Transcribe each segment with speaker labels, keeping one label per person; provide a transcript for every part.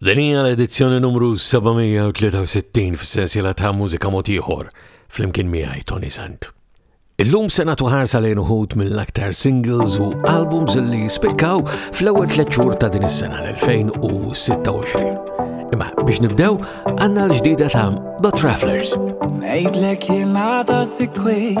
Speaker 1: Din hija l-edizzjoni numru 763 fis-sensiela ta' Mużika Mod Ieħor flimkien miegħi Tony Sant. Illum se nagħtu ħarsa lejn uħud mill-aktar singles u albums li spikkaw fl-ewwel tliet xhur ta' din is-sena l-2026. Imma biex nibdew għandna l-ġdida ta' The Travelers.
Speaker 2: Ngħidlek jien għadha sikwej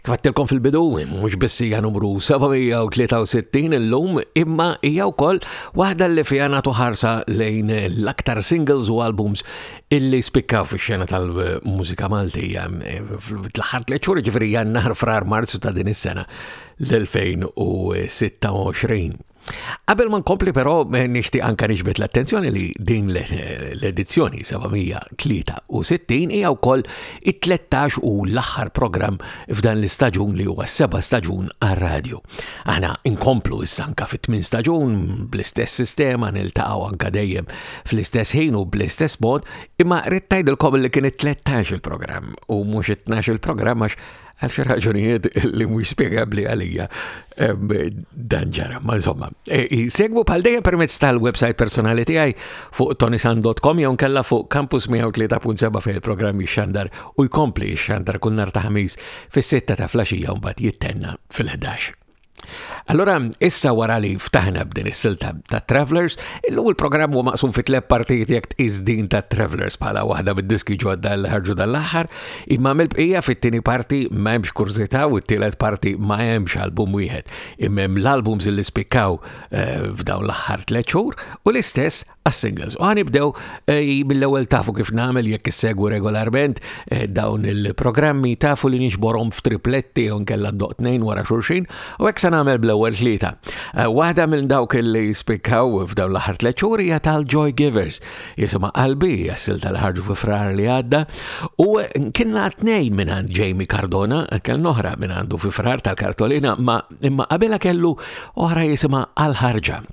Speaker 2: Kif
Speaker 1: għattilkom fil-bidu, mhux biss hija numru 763 illum, imma hija wkoll waħda li fiha nagħtu ħarsa lejn l-aktar singles u albums illi spikkaw fix-xena tal-mużika Maltija. Fl-aħħar tliet xhur ġifieri jannar frar Marzu ta' din is-sena l-2026. Qabel ma nkompli però eh, nixtieq anka nixbet l-attenzjoni li din l-edizzjoni 763 hija wkoll it-13 u l-aħħar programm f'dan l-istaġun li huwa seba' staġun għar-radju. Aħna inkomplu issa anka fit-tmin staġun bl-istess sistema niltaqgħu anka dejjem fl-istess ħin u bl-istess mod, imma rrid tgħidilkom li kien it-13 il-programm u mhux it-12 il-programm għax Għal xi raġunijiet li mhux spjegabbli għalija dan ġara, ma insomma. E, segwu bħal dejjem permezz tal-website personali tiegħi fuq tonisan.com jew kella fuq Campus 103.7 fejn il-programm jixxandar u jkompli jixxandar kull nar ta' ħamis fis-sitta ta' flaxija u mbagħad jittenna fil-11.
Speaker 3: Allora, issa wara li ftaħna b'din is-silta ta' Travelers, illum il-programm huwa maqsum fi tlep partijiet jekk tqis din ta' Travelers bħala waħda mid-diski ġodda li ħarġu dal-aħħar, imma mill-bqija fit-tieni parti ma hemmx kurżità u t-tielet parti ma hemmx album wieħed. Imma hemm l-albums li spikkaw eh, f'dawn l-aħħar tliet xhur u l-istess għas-singles. U għan ibdew eh, mill-ewwel tafu kif nagħmel jekk issegwu regolarment eh, dawn il-programmi tafu li nixborhom f'tripletti u nkella doq tnejn wara xulxin u hekk se nagħmel bl-ewwel tlieta. Eh, waħda minn dawk li jispikkaw f'dawn l-aħħar tliet xhur hija tal-Joy Givers. Jisimha qalbi jassil tal-ħarġu fi frar li għadda u kienna tnejn minn għand Jamie Cardona kell noħra minn għandu fi frar tal-kartolina ma imma qabela kellu oħra jisimha għal-ħarġa.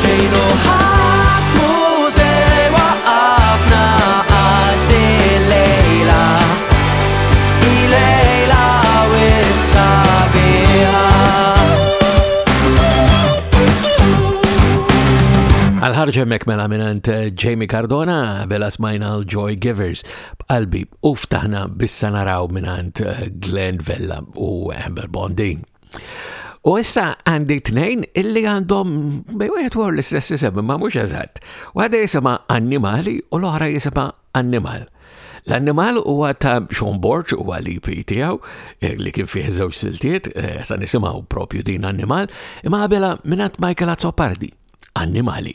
Speaker 4: Xejn u
Speaker 5: ħadd mhu se jwaqqafna għax din lejla hi lejla wis sabiħa. Għal
Speaker 1: ħarġa hemmhekk mela minant eh, Jamie Cardona bela smajna l-Joy Givers b'qalbi u ftaħna bissa naraw minant eh, Glenn Vella u Amber Bonding. U issa għandi tnejn illi għandhom bej wieħed u l-istess isem ma mhux eżatt. Waħda jisimha annimali u l-oħra jisimha annimal. L-annimal huwa ta' Sean Borg u għali e tiegħu eh, li kien fih żewġ siltiet, eh, sa nisimgħu propju din annimal, imma qabela minat Michael Azzopardi. Annimali.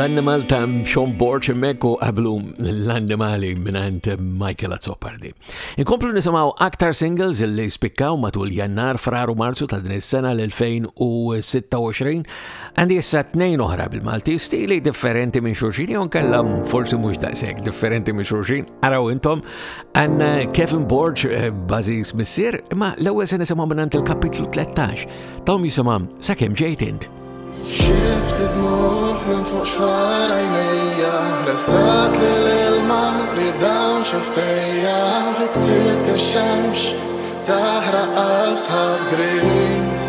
Speaker 1: L-annimal ta' Sean Borch mekku qablu l-annimali minant Michael Azzopardi. Inkomplu nisimaw aktar singles li spikkaw matul jannar, fraru marzu ta' din is-sena l-2026 għandi issa tnejn oħra bil-Malti stili differenti minn xurxin jew kella forsi mhux daqshekk differenti minn xurxin araw intom Għan eh, Kevin Borg, eh, bażis missier, imma l-ewwel se nisimgħu minn il-kapitlu 13. Tom
Speaker 6: jisimha sakemm
Speaker 7: ġejt int.
Speaker 6: Xift id-dmuħ minn fuq xfar għajnejja, ressat li l-ilma rib dawn xiftejja, fik sibt ix-xemx, taħraq
Speaker 8: qalb sħab gris.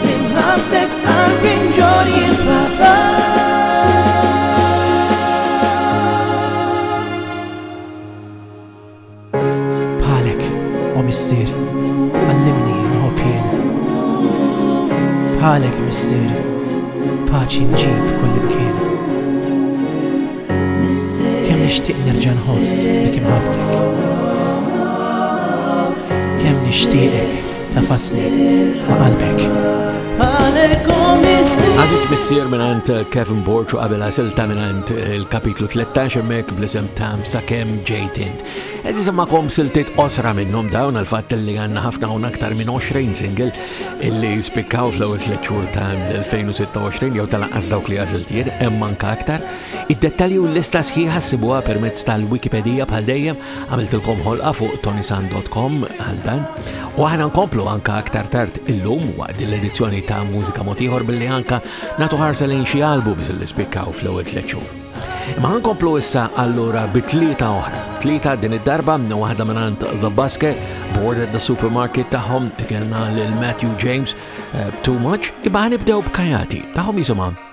Speaker 8: Minħabtek qalbi nġor
Speaker 9: Bħalek, o missier, għallimni nħobb jien. Bħalek missier, paċi nġib kull imkien. Kemm nixtieq nerġa' nħoss dik imħabtek. Kemm nixtieqek Tafasni ma' qalbek.
Speaker 1: Għażiż Missier mingħand Kevin Borg u qabel għażilta mingħand il-kapitlu 13 hemmhekk bl-isem ta' Sakemm Ġejt Int. Qed isimgħakom siltiet qosra minnhom dawn għal fatt li għandna ħafna hawn aktar minn 20 single illi spikkaw fl-ewwel tliet xhur ta' 2026 jew tal-anqas dawk li għażilt jien hemm anke aktar. Id-dettalji u l-lista sħiħa ssibuha permezz tal-Wikipedija bħal dejjem Għamiltilkom ħolqa fuq tonisan.com għal dan u aħna nkomplu anka aktar tard illum waqt din l-edizzjoni ta' Mużika Motiħor billi anka natu ħarsa lejn xi albums li spikkaw fl-ewwel tliet xhur. Ma nkomplu issa allura bi tlieta oħra. Tlieta din id-darba minn waħda minn The Basket, Border the Supermarket tagħhom kellna lil Matthew James eh, Too Much, iba ħanibdew b'Kajati tagħhom jisimha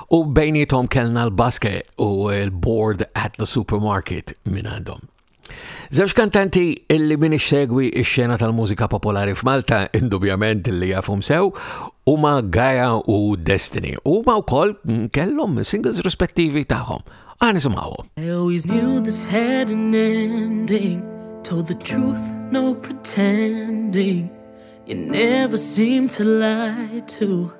Speaker 1: U bejnietom kellna l-baske u l-board at the supermarket minn għandhom. Zewġ kantanti illi min segwi ix-xena tal-mużika popolari f'Malta indubjament illi jafum sew huma Gaia u Destiny. Huma wkoll kellhom singles rispettivi tagħhom. Għan nisimgħu.
Speaker 10: I always knew this had an ending Told the truth, no pretending You never seem to lie to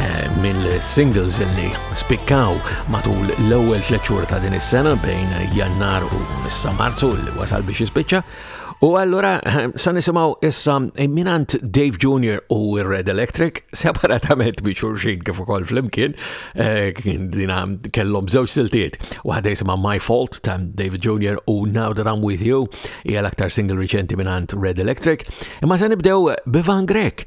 Speaker 1: Eh, mill-singles li spikkaw matul l-ewwel tliet xhur ta' din is-sena bejn Jannar u issa Marzu li wasal biex jispiċċa. U allura eh, sa nisimgħu issa eh, minant Dave Jr. u Red Electric separatament bi xurxin kif ukoll flimkien dina kellhom żewġ siltiet. Waħda jisimha My Fault ta' David Jr. u Now That I'm With You hija l-aktar single riċenti minant Red Electric. Imma sa nibdew
Speaker 11: bi Van Grek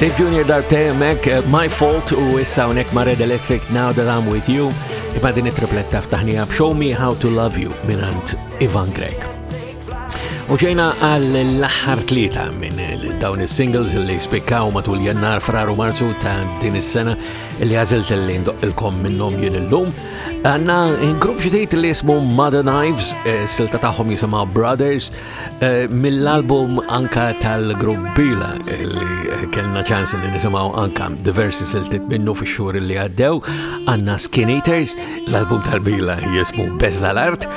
Speaker 1: Dave Jr. darbtej mek, eh, My Fault u issa unek ma' Red Electric Now That I'm With You, imma din it-tripletta f'taħnija b'Show Me How To Love You minant Ivan Grek. U ġejna għall-aħħar tlieta minn dawn is-singles li spikkaw matul jannar, frar u marzu ta' din is-sena li għażilt li ndoqqilkom minnhom jien illum. Għanna grupp ġdid li jismu Mother Knives, eh, silta tagħhom jisimha Brothers, eh, mill-album anka tal-grupp Bila eh, li kellna ċans li nisimgħu anka diversi siltit minnu fix-xhur li għaddew. Għanna Skin Eaters, l-album tal-Bila jismu Bezzalart,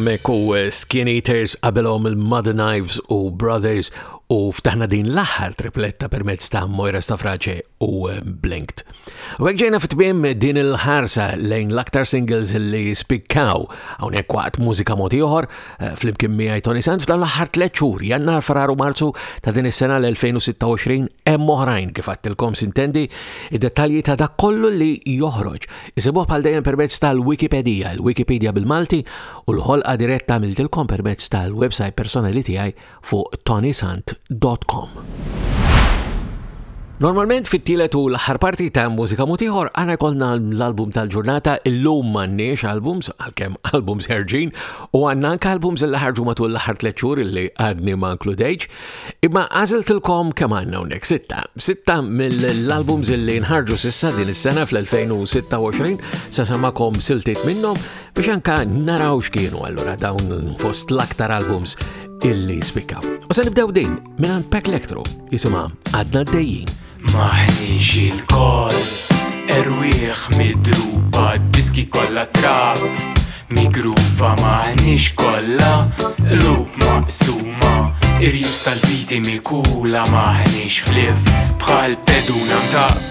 Speaker 1: Mek u eh, Skin Eaters qabelhom il-Mother Knives u Brothers u ftaħna din l-aħħar tripletta permezz ta' Moira Stafrace u Blinked. U hekk ġejna fit-tmiem din il-ħarsa lejn l-aktar singles li spikkaw hawnhekk waqt mużika moti oħor eh, flimkien miegħi Tony Sant f'dan l-aħħar tliet xhur jannar frar u Marzu ta' din is-sena l-2026 hemm oħrajn kif għattilkom sintendi id-dettalji ta' dak kollu li joħroġ. Isibuh bħal dejjem permezz tal-Wikipedija, il-Wikipedia bil-Malti u l-ħolqa diretta għamiltilkom permezz tal-website personali tiegħi fuq tonysant.com. Normalment fit-tielet u l-aħħar parti ta' mużika mutiħor għana kolna l-album tal-ġurnata illum m'għandniex albums għalkemm albums ħerġin u għandna anke albums li ħarġu matul l-aħħar tliet xhur li għadni ma nkludejx. Imma għażiltilkom kemm għandna hawnhekk sitta. Sitta mill-albums li nħarġu sissa din is-sena fl-2026 sa samakom siltiet minnhom biex anka naraw x'kienu allura dawn fost l-aktar albums illi spikaw. U se nibdew din minn Pack Electro jisimha għadna d-dejjin.
Speaker 12: Maħniex il-kol, erwieħ midruba diski kollha trab, migrufa maħniex kollha lub maqsuma, irjus tal-viti mikula maħniex ħlif bħal peduna mtaq.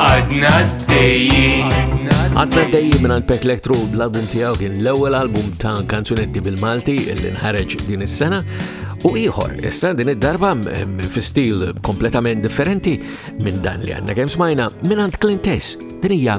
Speaker 12: Għadna d-dejjin. Għadna
Speaker 5: d-dejjin minn għand Peck Electro l-album tiegħu kien l-ewwel album ta' kanzunetti bil-Malti li nħareġ din is-sena u ieħor. Issa din id-darba fi stil kompletament differenti minn dan li għandna kemm smajna minn għand Clintess. Din hija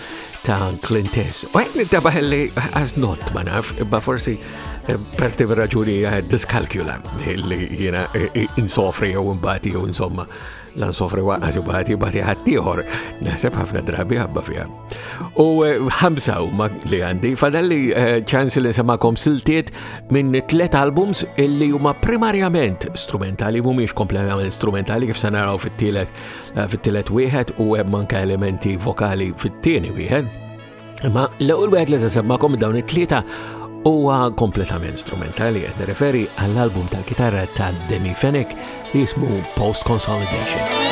Speaker 1: ta'
Speaker 5: Clintess. U għed nittaba li as not, ma naf, imma forsi eh, parti raġuni eh, diskalkula li jena eh, insofri jew imbati jew insomma la nsofri waqqas u bati bati ħattijħor naħseb ħafna drabi ħabba fija. U ħamsa u ma li għandi fadalli ċans li nsemakom siltiet minn tlet albums illi huma primarjament strumentali mhumiex kompletament strumentali kif sanaraw fit-tielet eh, fit-tielet wieħed u hemm anke elementi vokali fit-tieni wieħed. Imma l-ewwel wieħed li se semmakom dawn it-tlieta huwa kompletament strumentali qed nirreferi għall-album tal-kitarra ta' Demi Fennec li jismu Post Consolidation.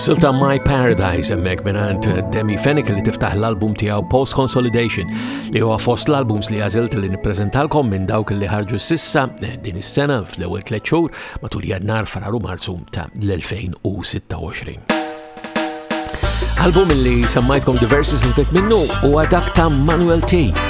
Speaker 1: Silta My Paradise emmek minant Demi Fennick li tiftaħ l-album tijaw Post Consolidation li huwa fost l-albums li għazilt li nippreżentalkom minn dawk li ħarġu sissa eh, din is-sena fl-ewwel tliet xhur matul jannar fararu marzu ta' l-2026. Album li semmajtkom diversi sintet minnu u għadak ta' Manuel T.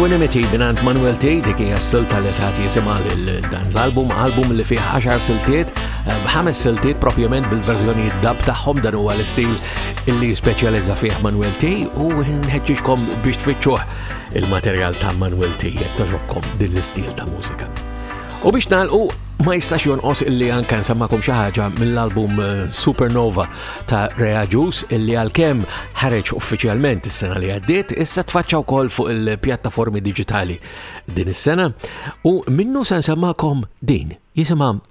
Speaker 1: Equanimity binant Manuel T. dik hija s-silta li tagħti jisimha lil dan l-album, album li fih 10 siltiet, eh, ħames siltiet propjament bil-verżjonijiet dab tagħhom dan huwa l-istil illi speċjalizza fih Manuel T u nħeġġiġkom biex tfittxuh il-materjal ta' Manuel T jekk toġobkom din l-istil ta' mużika. U biex nalqu ma jistax jonqos illi anka nsemmakom xi ħaġa mill-album eh, Supernova ta' Rea Juice illi għalkemm ħareġ uffiċjalment is-sena li għaddiet issa tfaċċa wkoll fuq il-pjattaformi diġitali din is-sena u minnu se nsemmakom din jisimha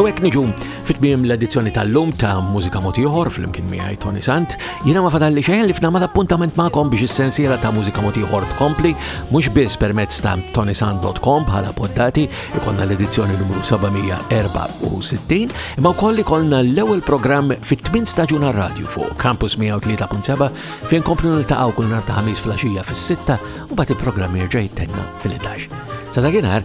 Speaker 1: U hekk niġu fit-tmiem l-edizzjoni tal-lum ta' Mużika Mod Ieħor flimkien miegħi Tony Sant, jiena ma fadalli xejn li f'nama appuntament magħkom biex is-sensiela ta' Mużika Mod Ieħor tkompli mhux biss permezz ta' tonysant.com bħala poddati ikollna l-edizzjoni numru 764 imma wkoll ikollna l-ewwel programm fit-tmien staġun radio fuq Campus 103.7 fejn komplu niltaqgħu kull nhar ta' ħamis flaxija fis-sitta u bagħad il-programm jerġa' jittenna fil-11. Sa dakinhar